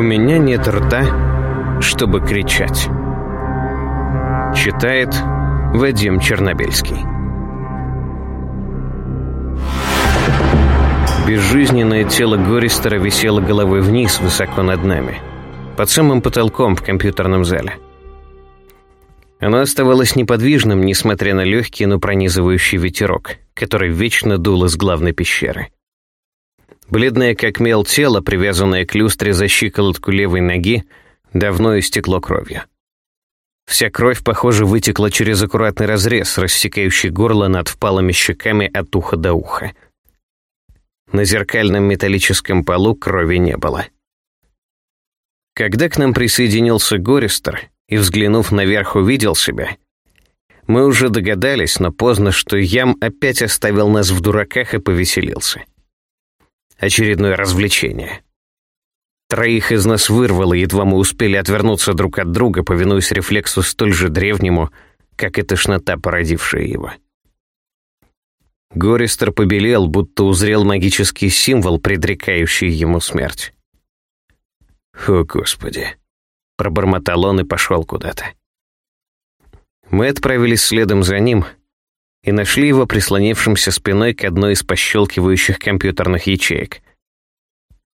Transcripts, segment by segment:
У меня нет рта, чтобы кричать. Читает Вадим Чернобельский. Безжизненное тело Гористера висело головой вниз, высоко над нами, под самым потолком в компьютерном зале. Оно оставалось неподвижным, несмотря на легкий, но пронизывающий ветерок, который вечно дул из главной пещеры. Бледное как мел тело, привязанное к люстре за щиколотку левой ноги, давно истекло кровью. Вся кровь, похоже, вытекла через аккуратный разрез, рассекающий горло над впалыми щеками от уха до уха. На зеркальном металлическом полу крови не было. Когда к нам присоединился Гористер, и, взглянув наверх, увидел себя. Мы уже догадались, но поздно, что Ям опять оставил нас в дураках и повеселился. Очередное развлечение. Троих из нас вырвало, едва мы успели отвернуться друг от друга, повинуясь рефлексу столь же древнему, как и тошнота, породившая его. Гористер побелел, будто узрел магический символ, предрекающий ему смерть. «О, Господи!» Пробормотал он и пошел куда-то. Мы отправились следом за ним и нашли его прислонившимся спиной к одной из пощелкивающих компьютерных ячеек.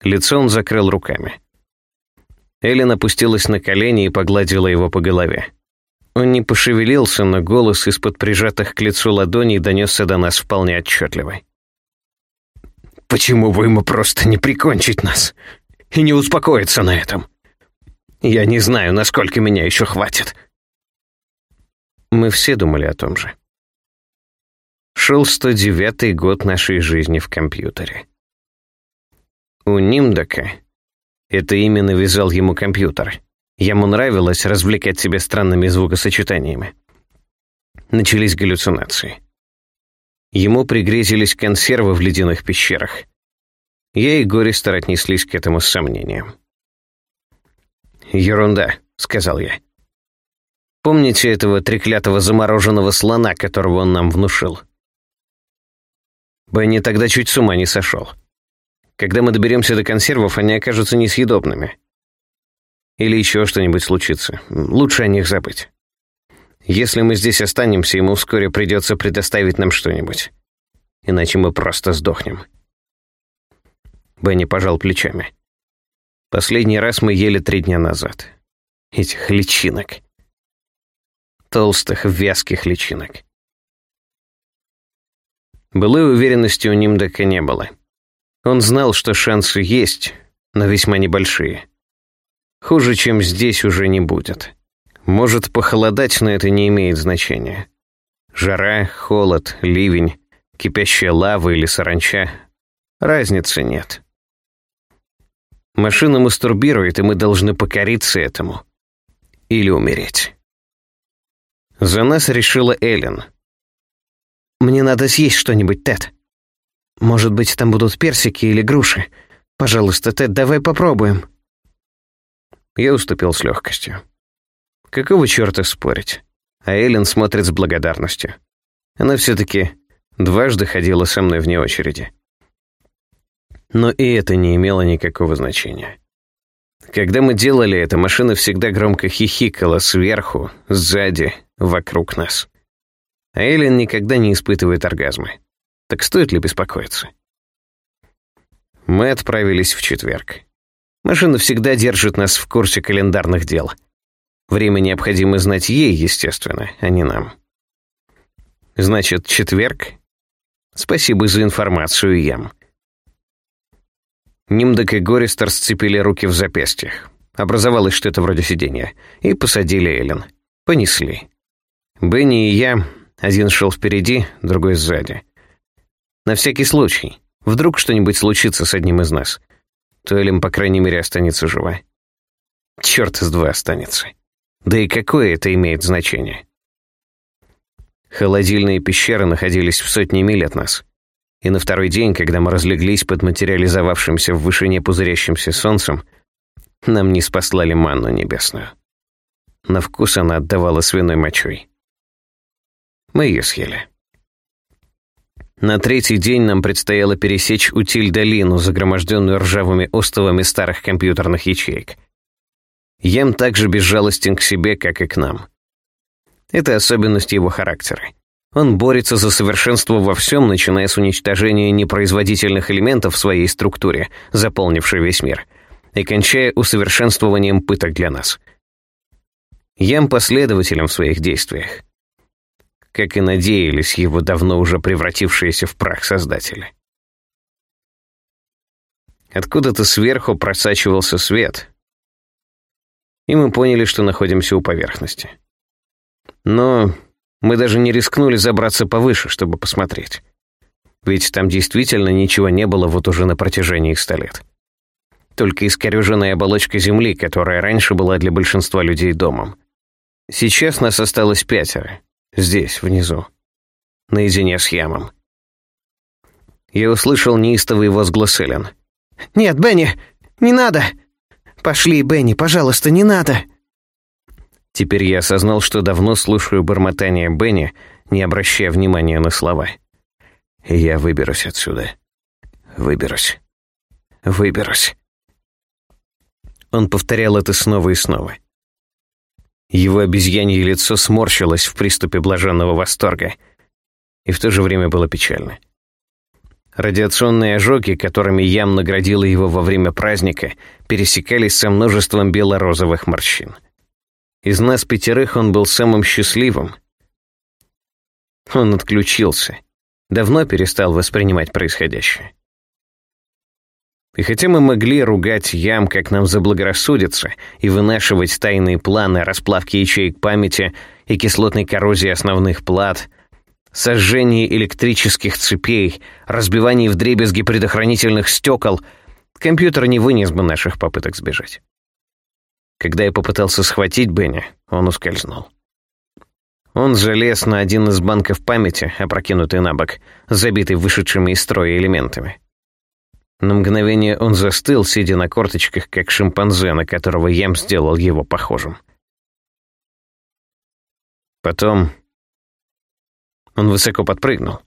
Лицо он закрыл руками. Эллен опустилась на колени и погладила его по голове. Он не пошевелился, но голос из-под прижатых к лицу ладоней донесся до нас вполне отчетливо. «Почему бы ему просто не прикончить нас и не успокоиться на этом?» Я не знаю, насколько меня еще хватит. Мы все думали о том же. Шел 109-й год нашей жизни в компьютере. У Нимдака это имя навязал ему компьютер. Ему нравилось развлекать себя странными звукосочетаниями. Начались галлюцинации. Ему пригрезились консервы в ледяных пещерах. Я и Гористер отнеслись к этому с сомнением. «Ерунда», — сказал я. «Помните этого треклятого замороженного слона, которого он нам внушил?» Бенни тогда чуть с ума не сошел. Когда мы доберемся до консервов, они окажутся несъедобными. Или еще что-нибудь случится. Лучше о них забыть. Если мы здесь останемся, ему вскоре придется предоставить нам что-нибудь. Иначе мы просто сдохнем. Бенни пожал плечами. Последний раз мы ели три дня назад. Этих личинок. Толстых, вязких личинок. Былой уверенности у Нимдека не было. Он знал, что шансы есть, но весьма небольшие. Хуже, чем здесь, уже не будет. Может похолодать, но это не имеет значения. Жара, холод, ливень, кипящая лава или саранча — разницы нет. Машина мастурбирует, и мы должны покориться этому. Или умереть. За нас решила Эллен. «Мне надо съесть что-нибудь, Тед. Может быть, там будут персики или груши. Пожалуйста, Тед, давай попробуем». Я уступил с легкостью. Какого черта спорить? А Эллен смотрит с благодарностью. Она все-таки дважды ходила со мной вне очереди. Но и это не имело никакого значения. Когда мы делали это, машина всегда громко хихикала сверху, сзади, вокруг нас. А Эллен никогда не испытывает оргазмы. Так стоит ли беспокоиться? Мы отправились в четверг. Машина всегда держит нас в курсе календарных дел. Время необходимо знать ей, естественно, а не нам. Значит, четверг? Спасибо за информацию, Ям. Нимдек и Гористер сцепили руки в запястьях. Образовалось что-то вроде сидения. И посадили Эллен. Понесли. Бенни и я, один шел впереди, другой сзади. На всякий случай. Вдруг что-нибудь случится с одним из нас. То Эллен, по крайней мере, останется жива. Черт из два останется. Да и какое это имеет значение? Холодильные пещеры находились в сотне миль от нас. И на второй день, когда мы разлеглись под материализовавшимся в вышине пузырящимся солнцем, нам не спаслали манну небесную. На вкус она отдавала свиной мочой. Мы ее съели. На третий день нам предстояло пересечь Утиль-долину, загроможденную ржавыми остовами старых компьютерных ячеек. Ям также безжалостен к себе, как и к нам. Это особенность его характера. Он борется за совершенство во всем, начиная с уничтожения непроизводительных элементов в своей структуре, заполнившей весь мир, и кончая усовершенствованием пыток для нас. Ям последователем в своих действиях как и надеялись его давно уже превратившиеся в прах создатели. Откуда-то сверху просачивался свет, и мы поняли, что находимся у поверхности. Но мы даже не рискнули забраться повыше, чтобы посмотреть. Ведь там действительно ничего не было вот уже на протяжении ста лет. Только искореженная оболочка Земли, которая раньше была для большинства людей домом. Сейчас нас осталось пятеро. Здесь, внизу. Наедине с Ямом. Я услышал неистовый возглас Эллен. «Нет, Бенни, не надо! Пошли, Бенни, пожалуйста, не надо!» Теперь я осознал, что давно слушаю бормотание Бенни, не обращая внимания на слова. «Я выберусь отсюда. Выберусь. Выберусь». Он повторял это снова и снова. Его обезьянье лицо сморщилось в приступе блаженного восторга. И в то же время было печально. Радиационные ожоги, которыми Ям наградила его во время праздника, пересекались со множеством бело-розовых морщин. Из нас пятерых он был самым счастливым. Он отключился. Давно перестал воспринимать происходящее. И хотя мы могли ругать ям, как нам заблагорассудится, и вынашивать тайные планы расплавки ячеек памяти и кислотной коррозии основных плат, сожжении электрических цепей, разбивании вдребезги предохранительных стекол, компьютер не вынес бы наших попыток сбежать. Когда я попытался схватить Бенни, он ускользнул. Он залез на один из банков памяти, опрокинутый на бок, забитый вышедшими из строя элементами. На мгновение он застыл, сидя на корточках, как шимпанзе, на которого Ям сделал его похожим. Потом он высоко подпрыгнул,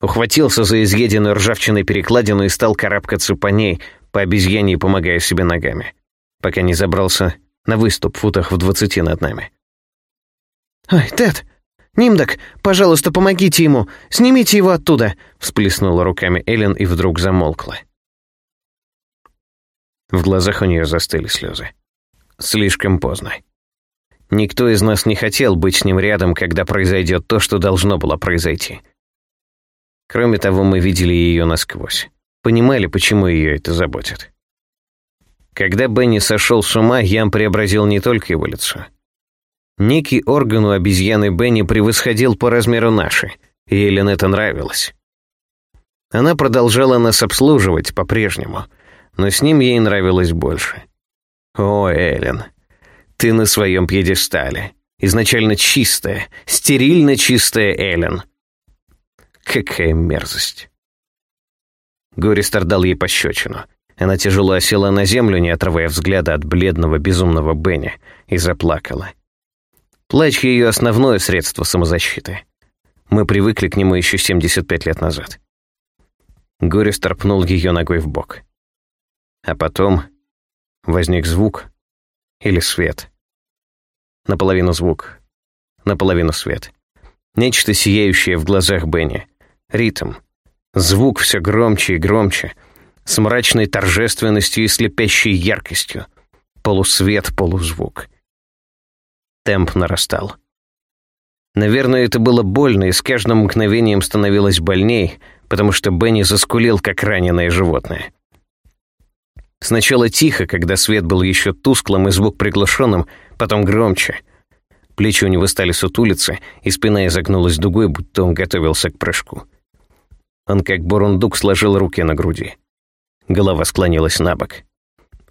ухватился за изъеденную ржавчиной перекладину и стал карабкаться по ней, по обезьяне помогая себе ногами, пока не забрался на выступ в футах в двадцати над нами. «Ой, Тед! Нимдак, пожалуйста, помогите ему! Снимите его оттуда!» всплеснула руками Эллен и вдруг замолкла. В глазах у нее застыли слезы. Слишком поздно. Никто из нас не хотел быть с ним рядом, когда произойдет то, что должно было произойти. Кроме того, мы видели ее насквозь. Понимали, почему ее это заботит. Когда Бенни сошел с ума, Ям преобразил не только его лицо. Некий орган у обезьяны Бенни превосходил по размеру наши, и Эллен это нравилось. Она продолжала нас обслуживать по-прежнему — но с ним ей нравилось больше. «О, Эллен, ты на своем пьедестале. Изначально чистая, стерильно чистая Эллен. Какая мерзость!» Гористер дал ей пощечину. Она тяжело осела на землю, не отрывая взгляда от бледного безумного Бенни, и заплакала. Плач — ее основное средство самозащиты. Мы привыкли к нему еще 75 лет назад. Гористер пнул ее ногой в бок. А потом возник звук или свет. Наполовину звук, наполовину свет. Нечто сияющее в глазах Бенни. Ритм. Звук все громче и громче, с мрачной торжественностью и слепящей яркостью. Полусвет, полузвук. Темп нарастал. Наверное, это было больно, и с каждым мгновением становилось больней, потому что Бенни заскулил, как раненое животное. Сначала тихо, когда свет был еще тусклым и звук приглушенным, потом громче. Плечи у него стали сутулиться, и спина изогнулась дугой, будто он готовился к прыжку. Он как бурундук сложил руки на груди. Голова склонилась на бок.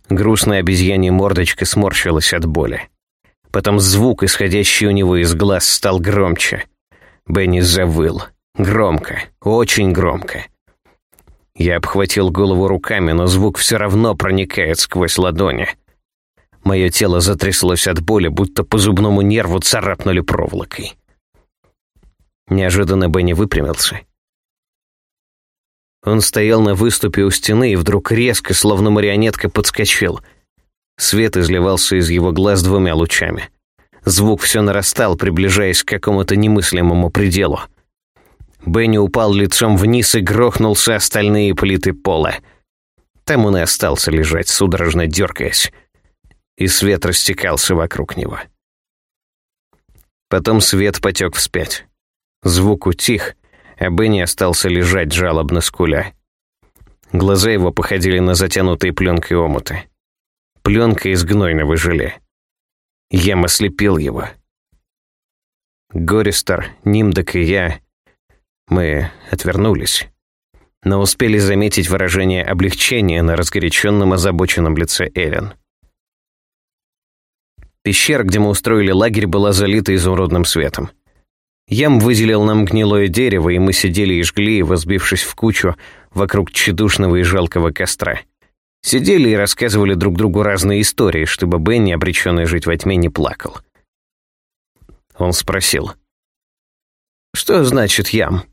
Грустная обезьянья мордочка сморщилась от боли. Потом звук, исходящий у него из глаз, стал громче. Бенни завыл. Громко, очень громко. Я обхватил голову руками, но звук все равно проникает сквозь ладони. Мое тело затряслось от боли, будто по зубному нерву царапнули проволокой. Неожиданно Бенни выпрямился. Он стоял на выступе у стены и вдруг резко, словно марионетка, подскочил. Свет изливался из его глаз двумя лучами. Звук все нарастал, приближаясь к какому-то немыслимому пределу. Бенни упал лицом вниз и грохнулся остальные плиты пола. Там он и остался лежать, судорожно дергаясь. И свет растекался вокруг него. Потом свет потек вспять. Звук утих, а Бенни остался лежать жалобно скуля. Глаза его походили на затянутые пленкой омуты. Пленка из гнойного желе. Ям ослепил его. Гористер, Нимдок и я, мы отвернулись, но успели заметить выражение облегчения на разгоряченном озабоченном лице Эллен. Пещера, где мы устроили лагерь, была залита изумрудным светом. Ям выделил нам гнилое дерево, и мы сидели и жгли, возбившись в кучу вокруг тщедушного и жалкого костра. Сидели и рассказывали друг другу разные истории, чтобы Бенни, обреченный жить во тьме, не плакал. Он спросил. «Что значит ям?»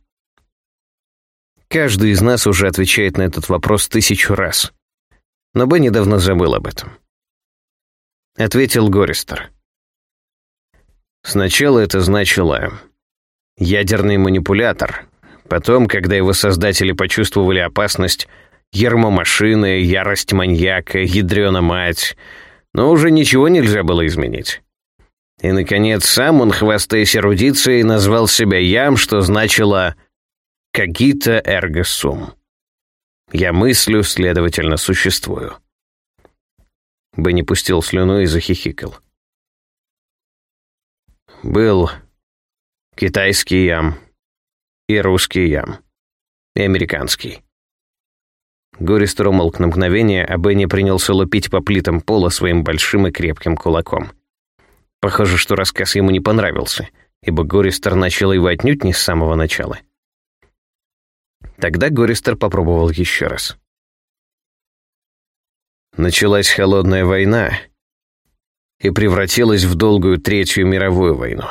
Каждый из нас уже отвечает на этот вопрос тысячу раз. Но Бенни давно забыл об этом. — ответил Гористер. Сначала это значило ядерный манипулятор. Потом, когда его создатели почувствовали опасность, ермо машины, ярость маньяка, ядрена мать. Но уже ничего нельзя было изменить. И, наконец, сам он, хвастаясь эрудицией, назвал себя Ям, что значило «Кагита эрго сум». Я мыслю, следовательно, существую. Бенни пустил слюну и захихикал. Был китайский ям, и русский ям, и американский. Гористер умолк на мгновение, а Бенни принялся лупить по плитам пола своим большим и крепким кулаком. Похоже, что рассказ ему не понравился, ибо Гористер начал его отнюдь не с самого начала. Тогда Гористер попробовал еще раз. Началась холодная война и превратилась в долгую Третью мировую войну.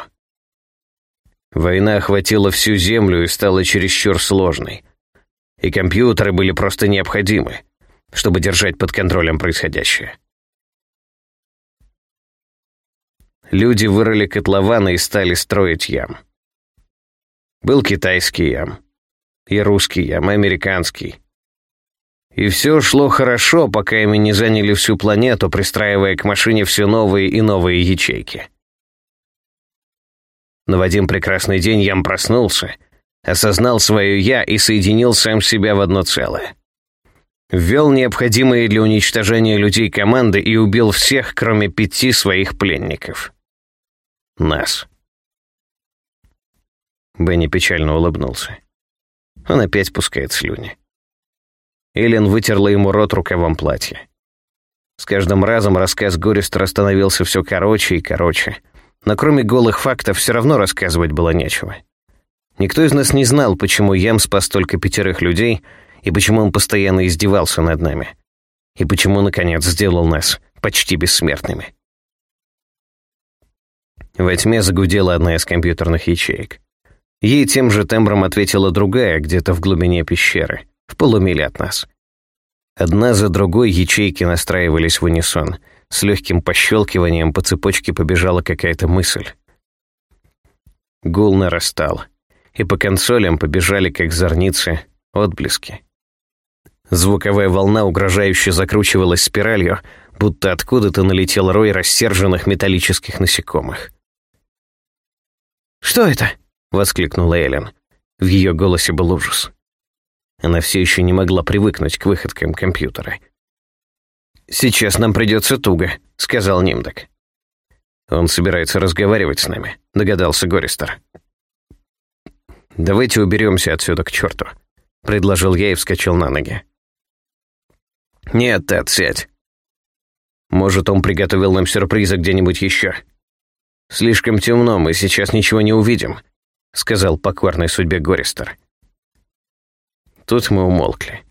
Война охватила всю Землю и стала чересчур сложной. И компьютеры были просто необходимы, чтобы держать под контролем происходящее. Люди вырыли котлованы и стали строить ям. Был китайский ям, и русский и американский, и все шло хорошо, пока ими не заняли всю планету, пристраивая к машине все новые и новые ячейки. Но в один прекрасный день Ям проснулся, осознал свое «я» и соединил сам себя в одно целое. Ввел необходимые для уничтожения людей команды и убил всех, кроме пяти своих пленников. Нас. Бенни печально улыбнулся. Он опять пускает слюни. Эллен вытерла ему рот рукавом платья. С каждым разом рассказ Гористера становился все короче и короче. Но кроме голых фактов все равно рассказывать было нечего. Никто из нас не знал, почему Ям спас только пятерых людей, и почему он постоянно издевался над нами. И почему, наконец, сделал нас почти бессмертными. Во тьме загудела одна из компьютерных ячеек. Ей тем же тембром ответила другая, где-то в глубине пещеры — в полумиле от нас. Одна за другой ячейки настраивались в унисон. С легким пощелкиванием по цепочке побежала какая-то мысль. Гул нарастал, и по консолям побежали, как зорницы, отблески. Звуковая волна угрожающе закручивалась спиралью, будто откуда-то налетел рой рассерженных металлических насекомых. «Что это?» — воскликнула Эллен. В ее голосе был ужас. Она все еще не могла привыкнуть к выходкам компьютера. «Сейчас нам придется туго», — сказал Нимдок. «Он собирается разговаривать с нами», — догадался Гористер. «Давайте уберемся отсюда к черту», — предложил я и вскочил на ноги. «Нет, Тед, сядь. Может, он приготовил нам сюрпризы где-нибудь еще. Слишком темно, мы сейчас ничего не увидим», — сказал покорной судьбе Гористер. Тут мы умолкли.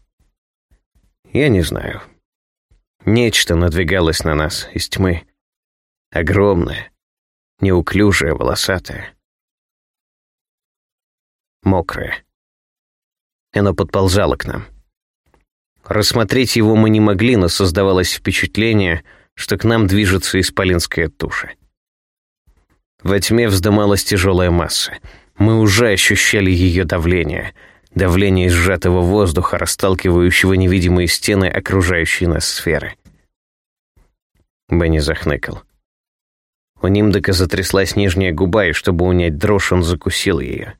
Я не знаю. Нечто надвигалось на нас из тьмы. Огромное, неуклюжее, волосатое. Мокрое. Оно подползало к нам. Рассмотреть его мы не могли, но создавалось впечатление, что к нам движется исполинская туша. Во тьме вздымалась тяжелая масса. Мы уже ощущали ее давление. Давление сжатого воздуха, расталкивающего невидимые стены окружающей нас сферы. Бенни захныкал. У Нимдека затряслась нижняя губа, и чтобы унять дрожь, он закусил ее.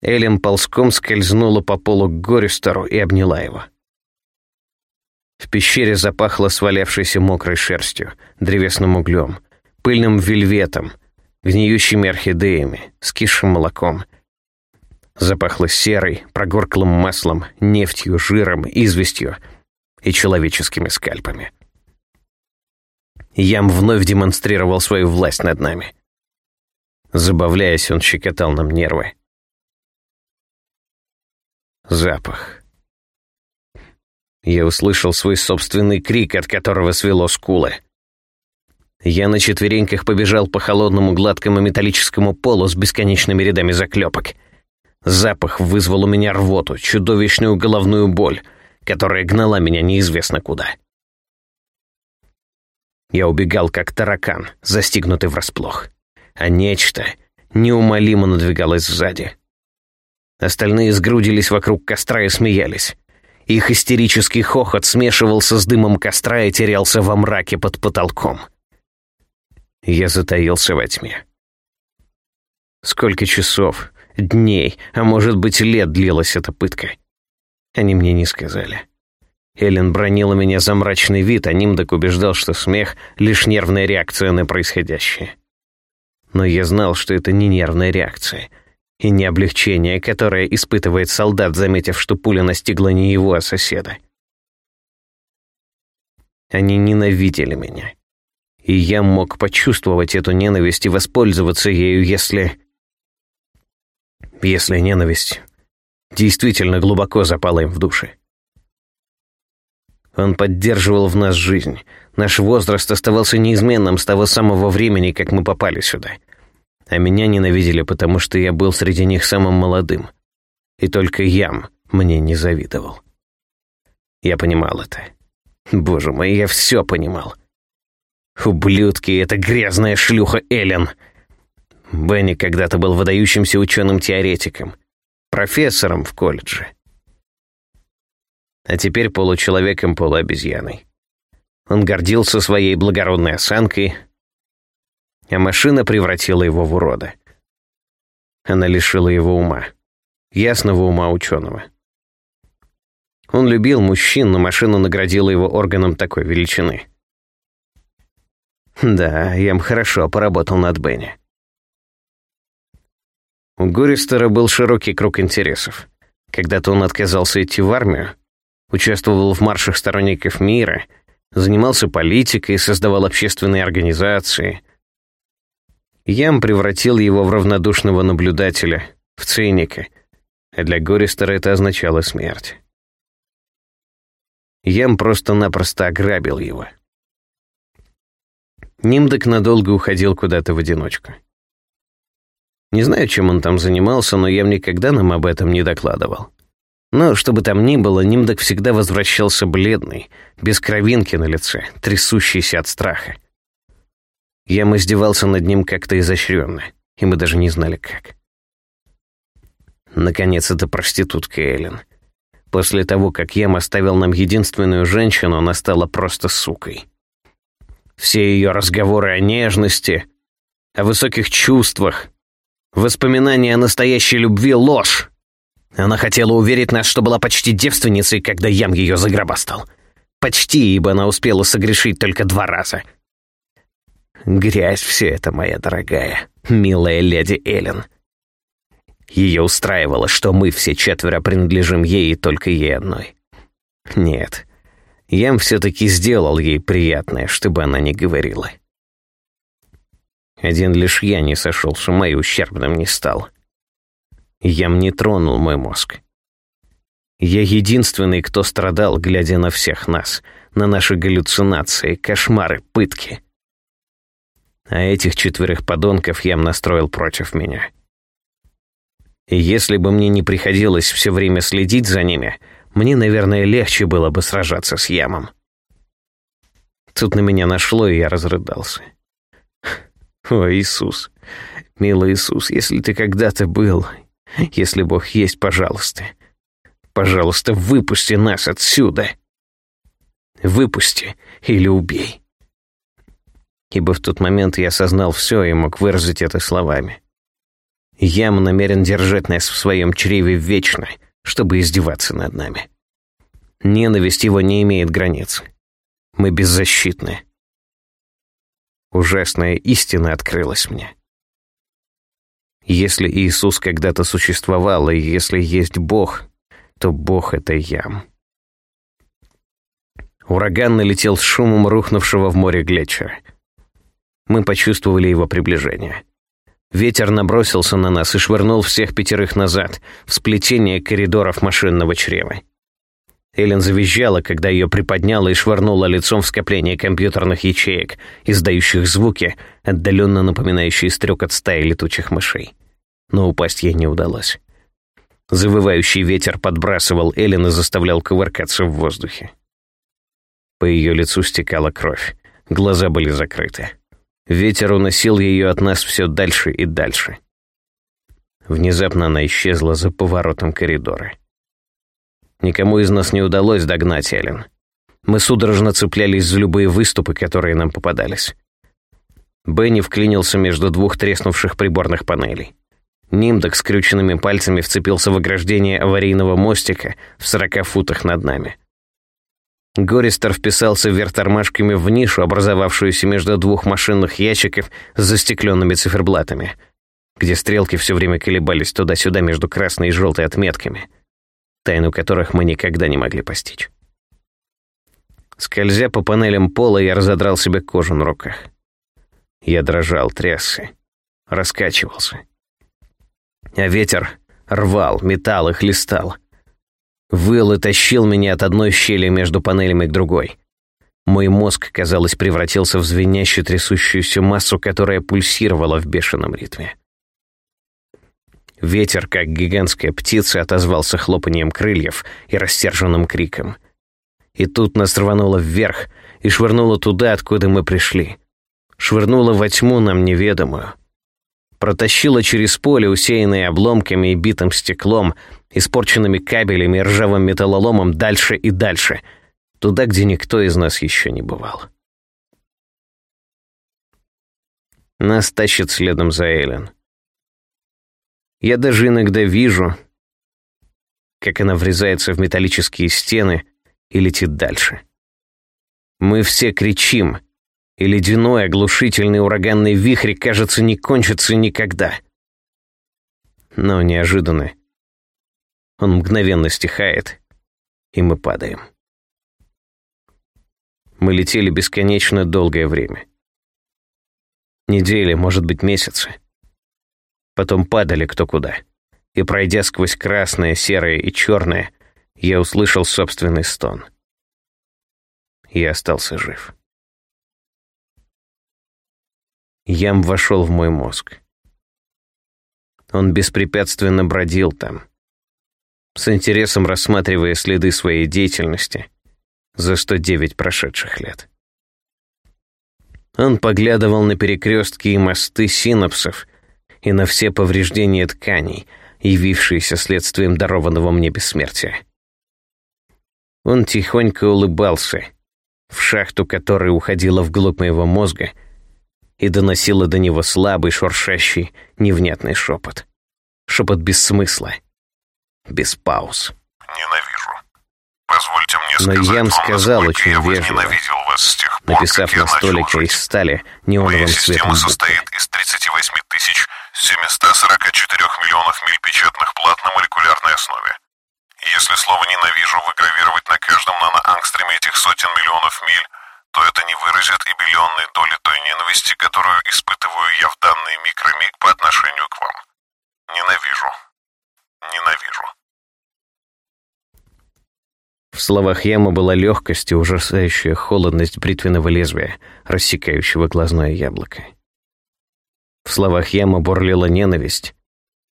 Элем ползком скользнула по полу к Гористеру и обняла его. В пещере запахло свалявшейся мокрой шерстью, древесным углем, пыльным вельветом, гниющими орхидеями, скисшим молоком. Запахло серой, прогорклым маслом, нефтью, жиром, известью и человеческими скальпами. Ям вновь демонстрировал свою власть над нами. Забавляясь, он щекотал нам нервы. Запах. Я услышал свой собственный крик, от которого свело скулы. Я на четвереньках побежал по холодному гладкому металлическому полу с бесконечными рядами заклепок. Запах вызвал у меня рвоту, чудовищную головную боль, которая гнала меня неизвестно куда. Я убегал, как таракан, застигнутый врасплох. А нечто неумолимо надвигалось сзади. Остальные сгрудились вокруг костра и смеялись. Их истерический хохот смешивался с дымом костра и терялся во мраке под потолком. Я затаился во тьме. Сколько часов, дней, а может быть лет длилась эта пытка? Они мне не сказали. Эллен бронила меня за мрачный вид, а Нимдок убеждал, что смех — лишь нервная реакция на происходящее. Но я знал, что это не нервная реакция — и не облегчение, которое испытывает солдат, заметив, что пуля настигла не его, а соседа. Они ненавидели меня. И я мог почувствовать эту ненависть и воспользоваться ею, если... Если ненависть действительно глубоко запала им в души. Он поддерживал в нас жизнь. Наш возраст оставался неизменным с того самого времени, как мы попали сюда — а меня ненавидели, потому что я был среди них самым молодым. И только Ям мне не завидовал. Я понимал это. Боже мой, я все понимал. Ублюдки, это грязная шлюха Эллен. Бенни когда-то был выдающимся ученым-теоретиком, профессором в колледже. А теперь получеловеком-полуобезьяной. Он гордился своей благородной осанкой, а машина превратила его в урода. Она лишила его ума. Ясного ума ученого. Он любил мужчин, но машина наградила его органом такой величины. Да, Ям хорошо поработал над Бенни. У Гористера был широкий круг интересов. Когда-то он отказался идти в армию, участвовал в маршах сторонников мира, занимался политикой, создавал общественные организации, Ям превратил его в равнодушного наблюдателя, в циника, а для Гористера это означало смерть. Ям просто-напросто ограбил его. Нимдок надолго уходил куда-то в одиночку. Не знаю, чем он там занимался, но Ям никогда нам об этом не докладывал. Но, что бы там ни было, Нимдок всегда возвращался бледный, без кровинки на лице, трясущийся от страха. Я издевался над ним как-то изощренно, и мы даже не знали как. Наконец, это проститутка Эллен. После того, как Ям оставил нам единственную женщину, она стала просто сукой. Все ее разговоры о нежности, о высоких чувствах, воспоминания о настоящей любви — ложь. Она хотела уверить нас, что была почти девственницей, когда Ям ее загробастал. Почти, ибо она успела согрешить только два раза — Грязь все это, моя дорогая, милая леди Эллен. Ее устраивало, что мы все четверо принадлежим ей и только ей одной. Нет, Ям все-таки сделал ей приятное, чтобы она не говорила. Один лишь я не сошел с ума и ущербным не стал. Ям не тронул мой мозг. Я единственный, кто страдал, глядя на всех нас, на наши галлюцинации, кошмары, пытки а этих четверых подонков Ям настроил против меня. И если бы мне не приходилось все время следить за ними, мне, наверное, легче было бы сражаться с ямом. Тут на меня нашло, и я разрыдался. О, Иисус, милый Иисус, если ты когда-то был, если Бог есть, пожалуйста, пожалуйста, выпусти нас отсюда. Выпусти или убей. Ибо в тот момент я осознал все и мог выразить это словами. Ям намерен держать нас в своем чреве вечно, чтобы издеваться над нами. Ненависть его не имеет границ. Мы беззащитны. Ужасная истина открылась мне. Если Иисус когда-то существовал, и если есть Бог, то Бог — это Ям. Ураган налетел с шумом рухнувшего в море глетчера. Мы почувствовали его приближение. Ветер набросился на нас и швырнул всех пятерых назад, в сплетение коридоров машинного чрева. Эллен завизжала, когда ее приподняло и швырнуло лицом в скопление компьютерных ячеек, издающих звуки, отдаленно напоминающие стрекот стаи летучих мышей. Но упасть ей не удалось. Завывающий ветер подбрасывал Эллен и заставлял кувыркаться в воздухе. По ее лицу стекала кровь. Глаза были закрыты. Ветер уносил ее от нас все дальше и дальше. Внезапно она исчезла за поворотом коридора. Никому из нас не удалось догнать Эллен. Мы судорожно цеплялись за любые выступы, которые нам попадались. Бенни вклинился между двух треснувших приборных панелей. Нимдок с крюченными пальцами вцепился в ограждение аварийного мостика в сорока футах над нами. Гористер вписался вверх тормашками в нишу, образовавшуюся между двух машинных ящиков с застекленными циферблатами, где стрелки все время колебались туда-сюда между красной и желтой отметками — тайну которых мы никогда не могли постичь. Скользя по панелям пола, я разодрал себе кожу на руках. Я дрожал, трясся, раскачивался. А ветер рвал, металл и хлестал. Выл и тащил меня от одной щели между панелями к другой. Мой мозг, казалось, превратился в звенящую трясущуюся массу, которая пульсировала в бешеном ритме. Ветер, как гигантская птица, отозвался хлопанием крыльев и растерженным криком. И тут нас рвануло вверх и швырнуло туда, откуда мы пришли. Швырнуло во тьму нам неведомую. Протащило через поле, усеянное обломками и битым стеклом, испорченными кабелями и ржавым металлоломом дальше и дальше, туда, где никто из нас еще не бывал. Нас тащит следом за Эллен. Я даже иногда вижу, как она врезается в металлические стены и летит дальше. Мы все кричим, и ледяной оглушительный ураганный вихрь, кажется, не кончится никогда. Но неожиданно он мгновенно стихает, и мы падаем. Мы летели бесконечно долгое время. Недели, может быть, месяцы потом падали кто куда. И пройдя сквозь красное, серое и черное, я услышал собственный стон. Я остался жив. Ям вошел в мой мозг. Он беспрепятственно бродил там, с интересом рассматривая следы своей деятельности за 109 прошедших лет. Он поглядывал на перекрестки и мосты синапсов и на все повреждения тканей, явившиеся следствием дарованного мне бессмертия. Он тихонько улыбался, в шахту которой уходила вглубь моего мозга и доносила до него слабый, шуршащий, невнятный шепот. Шепот без смысла, без пауз. «Ненавижу. Позвольте мне Но сказать Ям вам, сказал очень я вежливо, вас с тех пор, написав на столике из стали Моя неоновым система цветом буквы. состоит из 38 тысяч 744 миллионов миль печатных плат на молекулярной основе. Если слово «ненавижу» выгравировать на каждом наноангстреме этих сотен миллионов миль, то это не выразит и биллионной доли той ненависти, которую испытываю я в данный микромиг по отношению к вам. Ненавижу. Ненавижу. В словах Яма была легкость и ужасающая холодность бритвенного лезвия, рассекающего глазное яблоко. В словах Яма бурлила ненависть,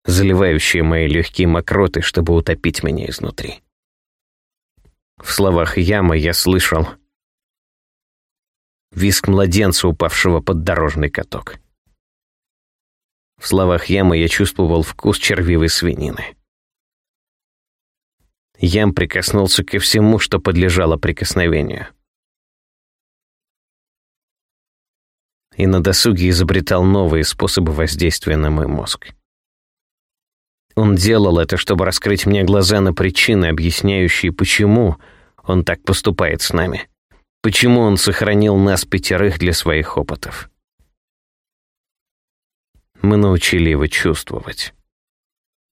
заливающие мои легкие мокроты, чтобы утопить меня изнутри. В словах яма я слышал виск младенца, упавшего под дорожный каток. В словах ямы я чувствовал вкус червивой свинины. Ям прикоснулся ко всему, что подлежало прикосновению. И на досуге изобретал новые способы воздействия на мой мозг. Он делал это, чтобы раскрыть мне глаза на причины, объясняющие, почему он так поступает с нами. Почему он сохранил нас пятерых для своих опытов. Мы научили его чувствовать.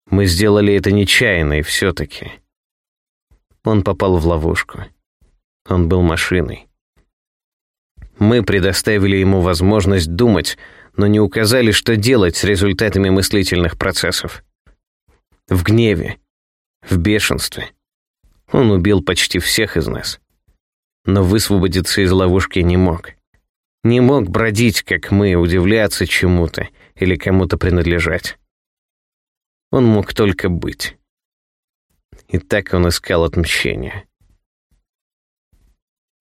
Мы сделали это нечаянно, и все-таки. Он попал в ловушку. Он был машиной. Мы предоставили ему возможность думать, но не указали, что делать с результатами мыслительных процессов. В гневе, в бешенстве. Он убил почти всех из нас. Но высвободиться из ловушки не мог. Не мог бродить, как мы, удивляться чему-то или кому-то принадлежать. Он мог только быть. И так он искал отмщения.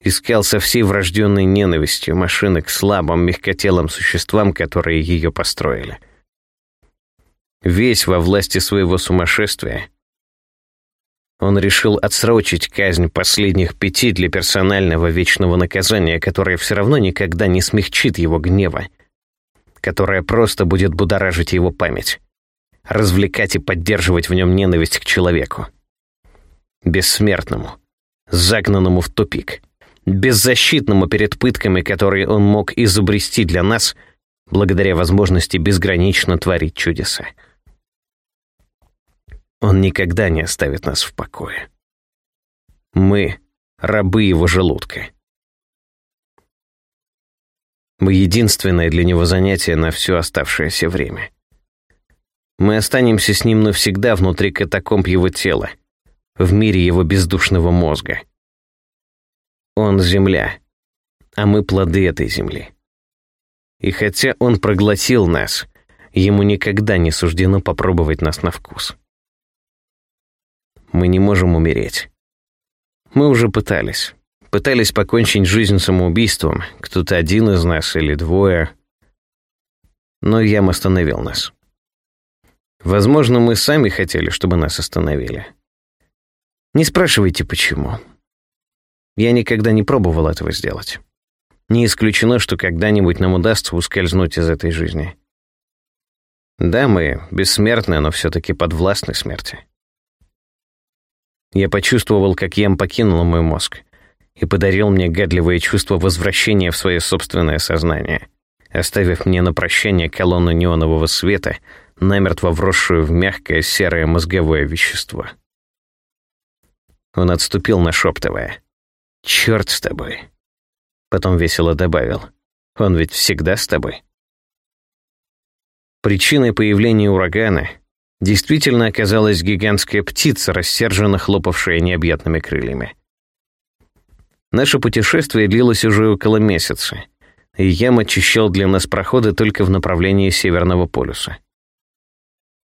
Искал со всей врожденной ненавистью машины к слабым, мягкотелым существам, которые ее построили. Весь во власти своего сумасшествия, он решил отсрочить казнь последних пяти для персонального вечного наказания, которое все равно никогда не смягчит его гнева, которое просто будет будоражить его память, развлекать и поддерживать в нем ненависть к человеку бессмертному, загнанному в тупик, беззащитному перед пытками, которые он мог изобрести для нас, благодаря возможности безгранично творить чудеса. Он никогда не оставит нас в покое. Мы — рабы его желудка. Мы — единственное для него занятие на все оставшееся время. Мы останемся с ним навсегда внутри катакомб его тела — в мире его бездушного мозга. Он — земля, а мы — плоды этой земли. И хотя он проглотил нас, ему никогда не суждено попробовать нас на вкус. Мы не можем умереть. Мы уже пытались. Пытались покончить жизнь самоубийством, кто-то один из нас или двое. Но Ям остановил нас. Возможно, мы сами хотели, чтобы нас остановили. Не спрашивайте, почему. Я никогда не пробовал этого сделать. Не исключено, что когда-нибудь нам удастся ускользнуть из этой жизни. Да, мы бессмертны, но все-таки подвластны смерти. Я почувствовал, как ям покинул мой мозг и подарил мне гадливое чувство возвращения в свое собственное сознание, оставив мне на прощание колонну неонового света, намертво вросшую в мягкое серое мозговое вещество. Он отступил, нашептывая. «Черт с тобой!» Потом весело добавил. «Он ведь всегда с тобой». Причиной появления урагана действительно оказалась гигантская птица, рассерженно хлопавшая необъятными крыльями. Наше путешествие длилось уже около месяца, и Ям очищал для нас проходы только в направлении Северного полюса.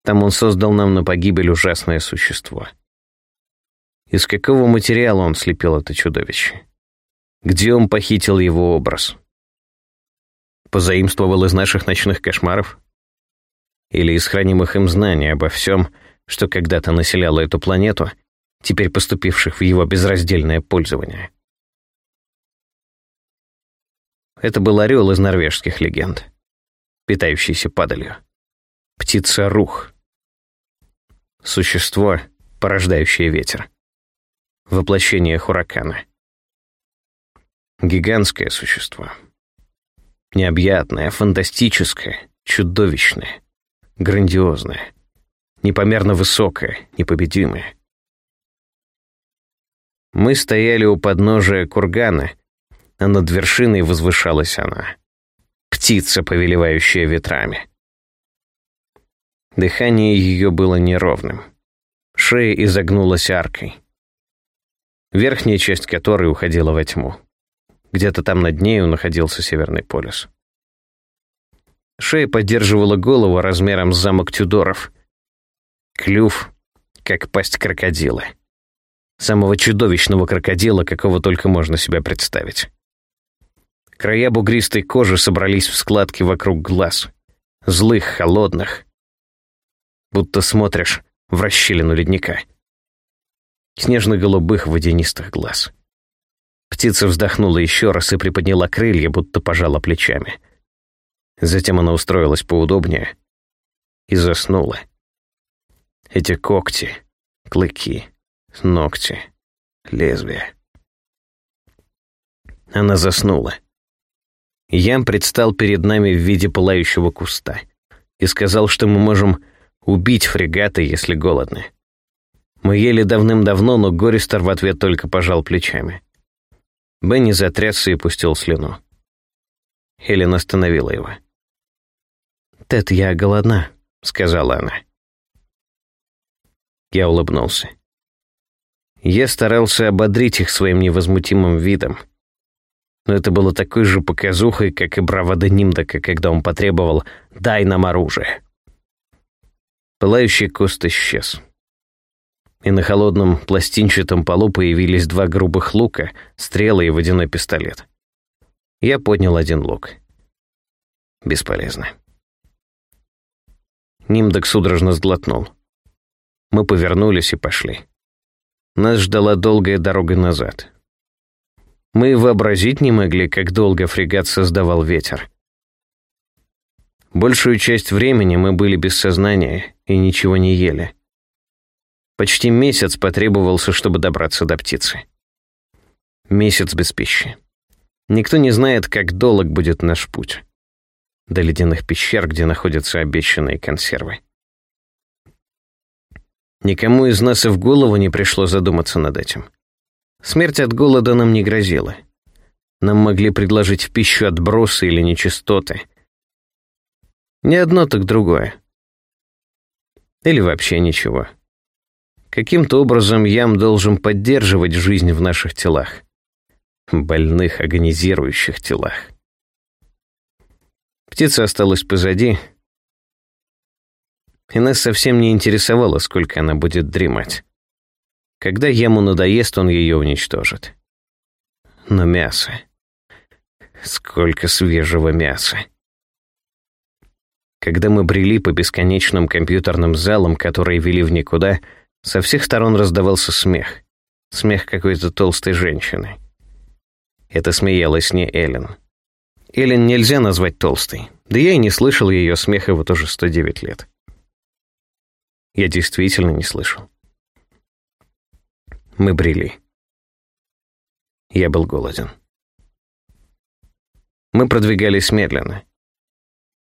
Там он создал нам на погибель ужасное существо — из какого материала он слепил это чудовище? Где он похитил его образ? Позаимствовал из наших ночных кошмаров? Или из хранимых им знаний обо всем, что когда-то населяло эту планету, теперь поступивших в его безраздельное пользование? Это был орел из норвежских легенд, питающийся падалью. Птица-рух. Существо, порождающее ветер воплощение Хуракана. Гигантское существо. Необъятное, фантастическое, чудовищное, грандиозное, непомерно высокое, непобедимое. Мы стояли у подножия кургана, а над вершиной возвышалась она. Птица, повелевающая ветрами. Дыхание ее было неровным. Шея изогнулась аркой верхняя часть которой уходила во тьму. Где-то там над нею находился Северный полюс. Шея поддерживала голову размером с замок Тюдоров, Клюв, как пасть крокодила. Самого чудовищного крокодила, какого только можно себе представить. Края бугристой кожи собрались в складки вокруг глаз. Злых, холодных. Будто смотришь в расщелину ледника. Снежно-голубых водянистых глаз. Птица вздохнула еще раз и приподняла крылья, будто пожала плечами. Затем она устроилась поудобнее и заснула. Эти когти, клыки, ногти, лезвия. Она заснула. Ям предстал перед нами в виде пылающего куста и сказал, что мы можем убить фрегаты, если голодны. Мы ели давным-давно, но Гористер в ответ только пожал плечами. Бенни затрясся и пустил слюну. Хелен остановила его. «Тед, я голодна», — сказала она. Я улыбнулся. Я старался ободрить их своим невозмутимым видом — но это было такой же показухой, как и бравада Нимдака, когда он потребовал «дай нам оружие». Пылающий куст исчез. И на холодном пластинчатом полу появились два грубых лука, стрелы и водяной пистолет. Я поднял один лук. Бесполезно. Нимдак судорожно сглотнул. Мы повернулись и пошли. Нас ждала долгая дорога назад. Мы вообразить не могли, как долго фрегат создавал ветер. Большую часть времени мы были без сознания и ничего не ели. Почти месяц потребовался, чтобы добраться до птицы. Месяц без пищи. Никто не знает, как долг будет наш путь. До ледяных пещер, где находятся обещанные консервы. Никому из нас и в голову не пришло задуматься над этим. Смерть от голода нам не грозила. Нам могли предложить в пищу отбросы или нечистоты. Не одно, так другое. Или вообще ничего. Каким-то образом ям должен поддерживать жизнь в наших телах. Больных, агонизирующих телах. Птица осталась позади, и нас совсем не интересовало, сколько она будет дремать. Когда ему надоест, он ее уничтожит. Но мясо... Сколько свежего мяса. Когда мы брели по бесконечным компьютерным залам, которые вели в никуда, со всех сторон раздавался смех. Смех какой-то толстой женщины. Это смеялась не Эллен. Эллен нельзя назвать толстой. Да я и не слышал ее смеха вот уже 109 лет. Я действительно не слышал. Мы брели. Я был голоден. Мы продвигались медленно.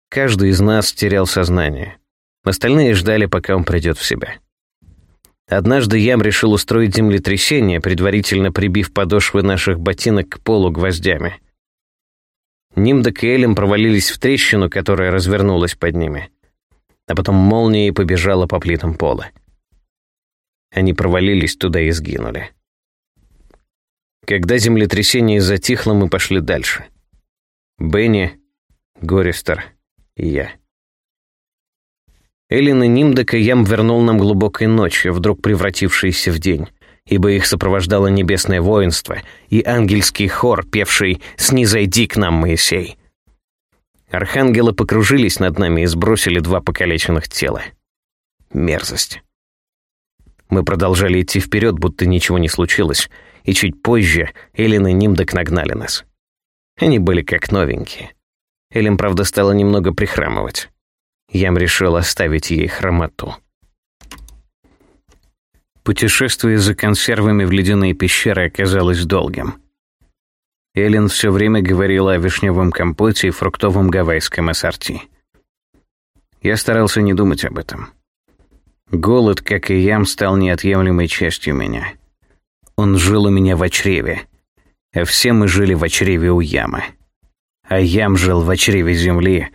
Каждый из нас терял сознание. Остальные ждали, пока он придет в себя. Однажды Ям решил устроить землетрясение, предварительно прибив подошвы наших ботинок к полу гвоздями. Нимдак и Элем провалились в трещину, которая развернулась под ними. А потом молнией побежала по плитам пола. Они провалились туда и сгинули. Когда землетрясение затихло, мы пошли дальше. Бенни, Гористер и я. Эллин и Нимдека Ям вернул нам глубокой ночью, вдруг превратившейся в день, ибо их сопровождало небесное воинство и ангельский хор, певший «Снизойди к нам, Моисей». Архангелы покружились над нами и сбросили два покалеченных тела. Мерзость. Мы продолжали идти вперед, будто ничего не случилось, и чуть позже Эллен и Нимдок нагнали нас. Они были как новенькие. Эллен, правда, стала немного прихрамывать. Ям решил оставить ей хромоту. Путешествие за консервами в ледяные пещеры оказалось долгим. Эллен все время говорила о вишневом компоте и фруктовом гавайском ассорти. Я старался не думать об этом. Голод, как и ям, стал неотъемлемой частью меня. Он жил у меня в чреве, а все мы жили в чреве у ямы. А ям жил в чреве земли,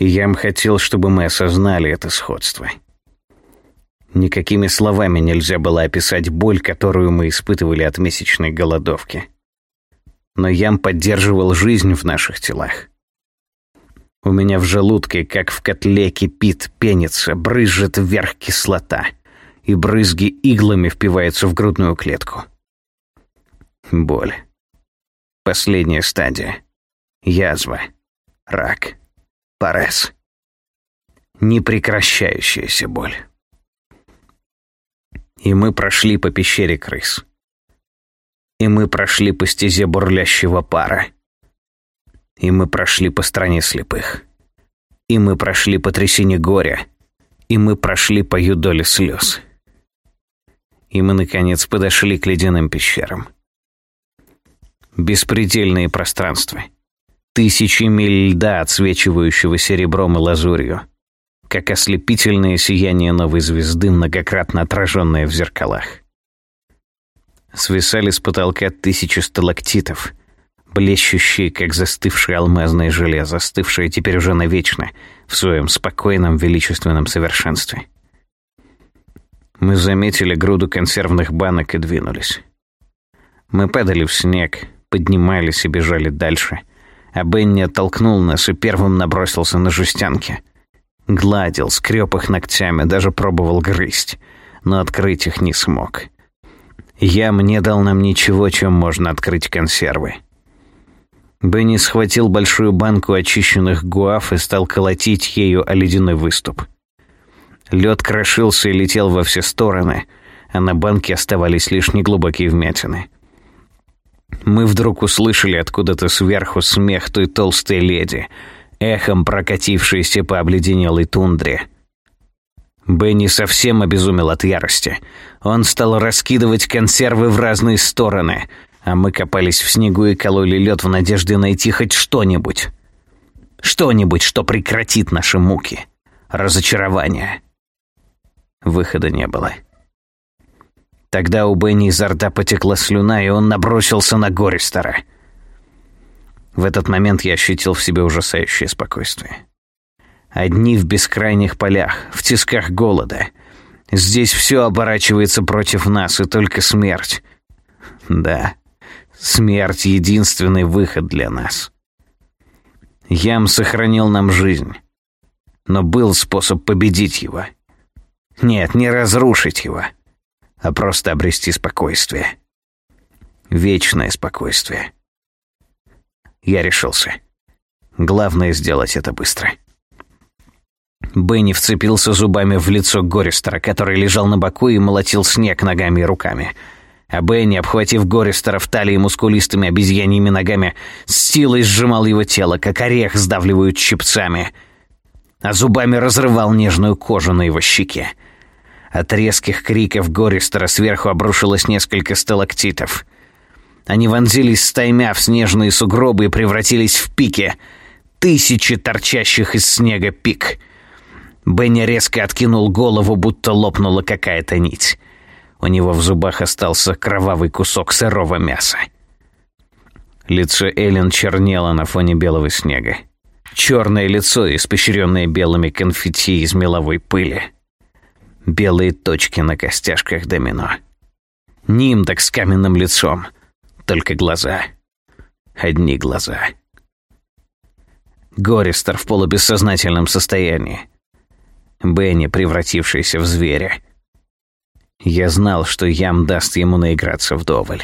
и ям хотел, чтобы мы осознали это сходство. Никакими словами нельзя было описать боль, которую мы испытывали от месячной голодовки. Но ям поддерживал жизнь в наших телах. У меня в желудке, как в котле, кипит, пенится, брызжет вверх кислота, и брызги иглами впиваются в грудную клетку. Боль. Последняя стадия. Язва. Рак. Парез. Непрекращающаяся боль. И мы прошли по пещере крыс. И мы прошли по стезе бурлящего пара. И мы прошли по стране слепых. И мы прошли по трясине горя. И мы прошли по юдоле слез. И мы, наконец, подошли к ледяным пещерам. Беспредельные пространства. Тысячи миль льда, отсвечивающего серебром и лазурью. Как ослепительное сияние новой звезды, многократно отраженное в зеркалах. Свисали с потолка тысячи сталактитов, блещущие, как застывшее алмазное желе, застывшее теперь уже навечно, в своем спокойном величественном совершенстве. Мы заметили груду консервных банок и двинулись. Мы падали в снег, поднимались и бежали дальше, а Бенни оттолкнул нас и первым набросился на жестянки. Гладил, скреб их ногтями, даже пробовал грызть, но открыть их не смог. Я мне дал нам ничего, чем можно открыть консервы. Бенни схватил большую банку очищенных гуав и стал колотить ею о ледяной выступ. Лед крошился и летел во все стороны, а на банке оставались лишь неглубокие вмятины. Мы вдруг услышали откуда-то сверху смех той толстой леди, эхом прокатившейся по обледенелой тундре. Бенни совсем обезумел от ярости. Он стал раскидывать консервы в разные стороны, а мы копались в снегу и кололи лед в надежде найти хоть что-нибудь. Что-нибудь, что прекратит наши муки. Разочарование. Выхода не было. Тогда у Бенни изо рта потекла слюна, и он набросился на Гористера. В этот момент я ощутил в себе ужасающее спокойствие. Одни в бескрайних полях, в тисках голода. Здесь все оборачивается против нас, и только смерть. Да, смерть — единственный выход для нас. Ям сохранил нам жизнь. Но был способ победить его. Нет, не разрушить его, а просто обрести спокойствие. Вечное спокойствие. Я решился. Главное сделать это быстро. Бенни вцепился зубами в лицо Гористера, который лежал на боку и молотил снег ногами и руками. А Бенни, обхватив Гористера в талии мускулистыми обезьяньими ногами, с силой сжимал его тело, как орех сдавливают щипцами, а зубами разрывал нежную кожу на его щеке. От резких криков Гористера сверху обрушилось несколько сталактитов. Они вонзились стаймя в снежные сугробы и превратились в пики. Тысячи торчащих из снега пик — Бенни резко откинул голову, будто лопнула какая-то нить. У него в зубах остался кровавый кусок сырого мяса. Лицо Эллен чернело на фоне белого снега. Черное лицо, испещренное белыми конфетти из меловой пыли. Белые точки на костяшках домино. Нимдок с каменным лицом. Только глаза. Одни глаза. Гористер в полубессознательном состоянии. Бенни, превратившийся в зверя. Я знал, что Ям даст ему наиграться вдоволь.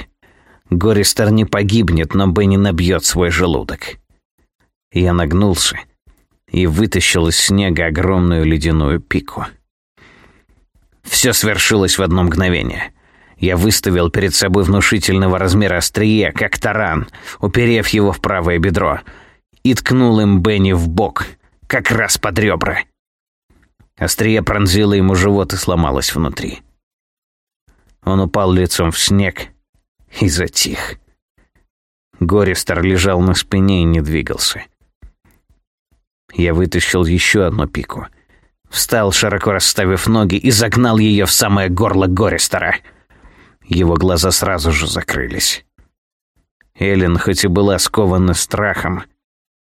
Гористер не погибнет, но Бенни набьет свой желудок. Я нагнулся и вытащил из снега огромную ледяную пику. Все свершилось в одно мгновение. Я выставил перед собой внушительного размера острие, как таран, уперев его в правое бедро, и ткнул им Бенни в бок, как раз под ребра. Острие пронзило ему живот и сломалось внутри. Он упал лицом в снег и затих. Гористер лежал на спине и не двигался. Я вытащил еще одну пику. Встал, широко расставив ноги, и загнал ее в самое горло Гористера. Его глаза сразу же закрылись. Эллен, хоть и была скована страхом,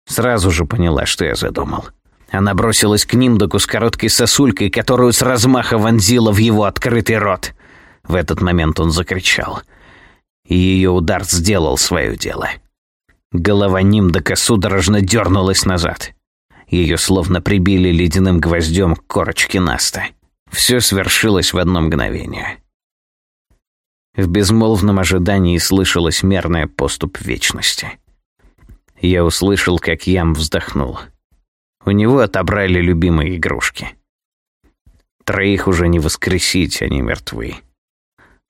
сразу же поняла, что я задумал. — она бросилась к Нимдоку с короткой сосулькой, которую с размаха вонзила в его открытый рот. В этот момент он закричал. И ее удар сделал свое дело. Голова Нимдока судорожно дернулась назад. Ее словно прибили ледяным гвоздем к корочке Наста. Все свершилось в одно мгновение. В безмолвном ожидании слышалась мерная поступ вечности. Я услышал, как Ям вздохнул. У него отобрали любимые игрушки. Троих уже не воскресить, они мертвы.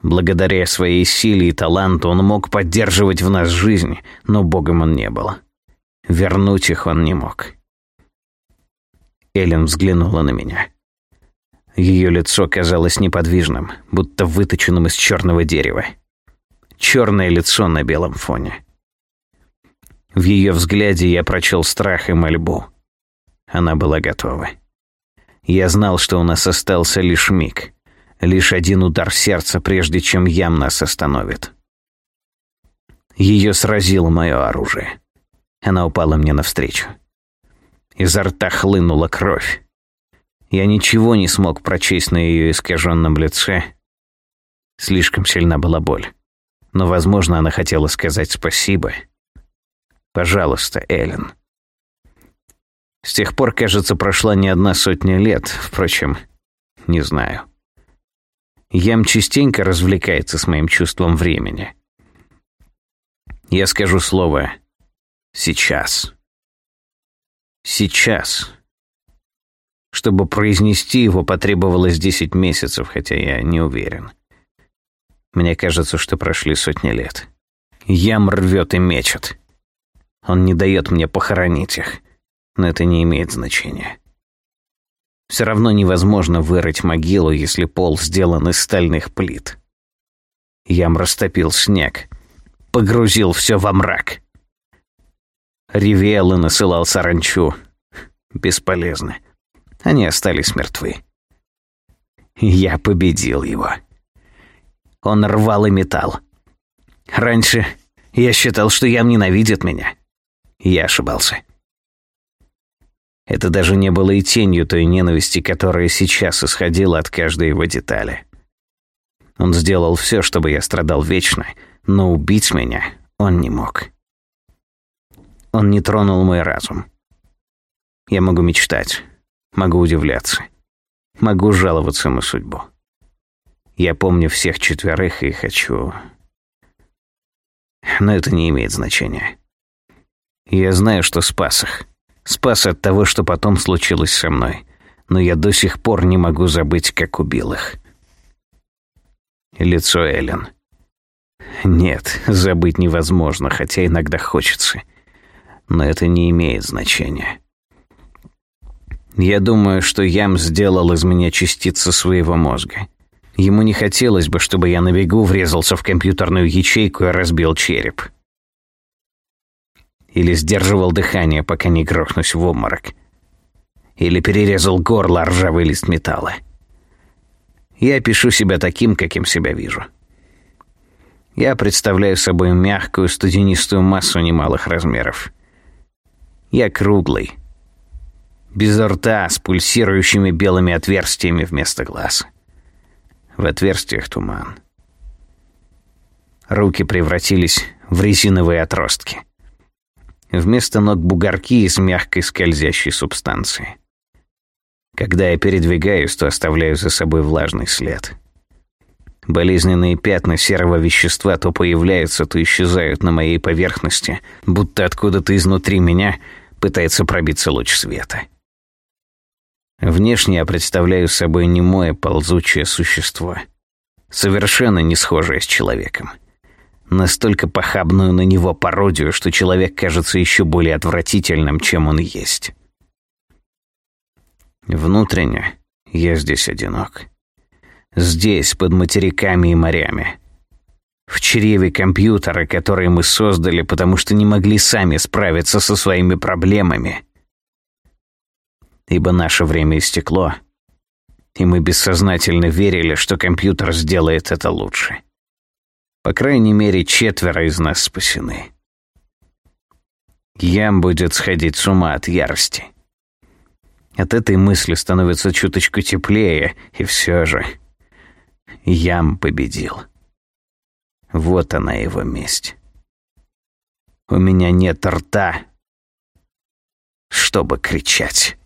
Благодаря своей силе и таланту он мог поддерживать в нас жизнь, но богом он не был. Вернуть их он не мог. Эллен взглянула на меня. Ее лицо казалось неподвижным, будто выточенным из черного дерева. Черное лицо на белом фоне. В ее взгляде я прочел страх и мольбу. Она была готова. Я знал, что у нас остался лишь миг. Лишь один удар сердца, прежде чем ям нас остановит. Ее сразило мое оружие. Она упала мне навстречу. Изо рта хлынула кровь. Я ничего не смог прочесть на ее искаженном лице. Слишком сильна была боль. Но, возможно, она хотела сказать спасибо. Пожалуйста, Эллен. С тех пор, кажется, прошла не одна сотня лет. Впрочем, не знаю. Ям частенько развлекается с моим чувством времени. Я скажу слово «сейчас». «Сейчас». Чтобы произнести его, потребовалось десять месяцев, хотя я не уверен. Мне кажется, что прошли сотни лет. Ям рвет и мечет. Он не дает мне похоронить их, но это не имеет значения. Все равно невозможно вырыть могилу, если пол сделан из стальных плит. Ям растопил снег, погрузил все во мрак. Ревел и насылал саранчу. Бесполезно. Они остались мертвы. Я победил его. Он рвал и металл. Раньше я считал, что Ям ненавидит меня. Я ошибался. Это даже не было и тенью той ненависти, которая сейчас исходила от каждой его детали. Он сделал все, чтобы я страдал вечно, но убить меня он не мог. Он не тронул мой разум. Я могу мечтать, Могу удивляться. Могу жаловаться на судьбу. Я помню всех четверых и хочу... Но это не имеет значения. Я знаю, что спас их. Спас от того, что потом случилось со мной. Но я до сих пор не могу забыть, как убил их. Лицо Эллен. Нет, забыть невозможно, хотя иногда хочется. Но это не имеет значения. Я думаю, что Ям сделал из меня частицу своего мозга. Ему не хотелось бы, чтобы я на бегу врезался в компьютерную ячейку и разбил череп. Или сдерживал дыхание, пока не грохнусь в обморок. Или перерезал горло ржавый лист металла. Я пишу себя таким, каким себя вижу. Я представляю собой мягкую студенистую массу немалых размеров. Я круглый, без рта, с пульсирующими белыми отверстиями вместо глаз. В отверстиях туман. Руки превратились в резиновые отростки. Вместо ног бугорки из мягкой скользящей субстанции. Когда я передвигаюсь, то оставляю за собой влажный след. Болезненные пятна серого вещества то появляются, то исчезают на моей поверхности, будто откуда-то изнутри меня пытается пробиться луч света. Внешне я представляю собой немое ползучее существо, совершенно не схожее с человеком. Настолько похабную на него пародию, что человек кажется еще более отвратительным, чем он есть. Внутренне я здесь одинок. Здесь, под материками и морями. В чреве компьютера, который мы создали, потому что не могли сами справиться со своими проблемами ибо наше время истекло, и мы бессознательно верили, что компьютер сделает это лучше. По крайней мере, четверо из нас спасены. Ям будет сходить с ума от ярости. От этой мысли становится чуточку теплее, и все же Ям победил. Вот она его месть. У меня нет рта, чтобы кричать.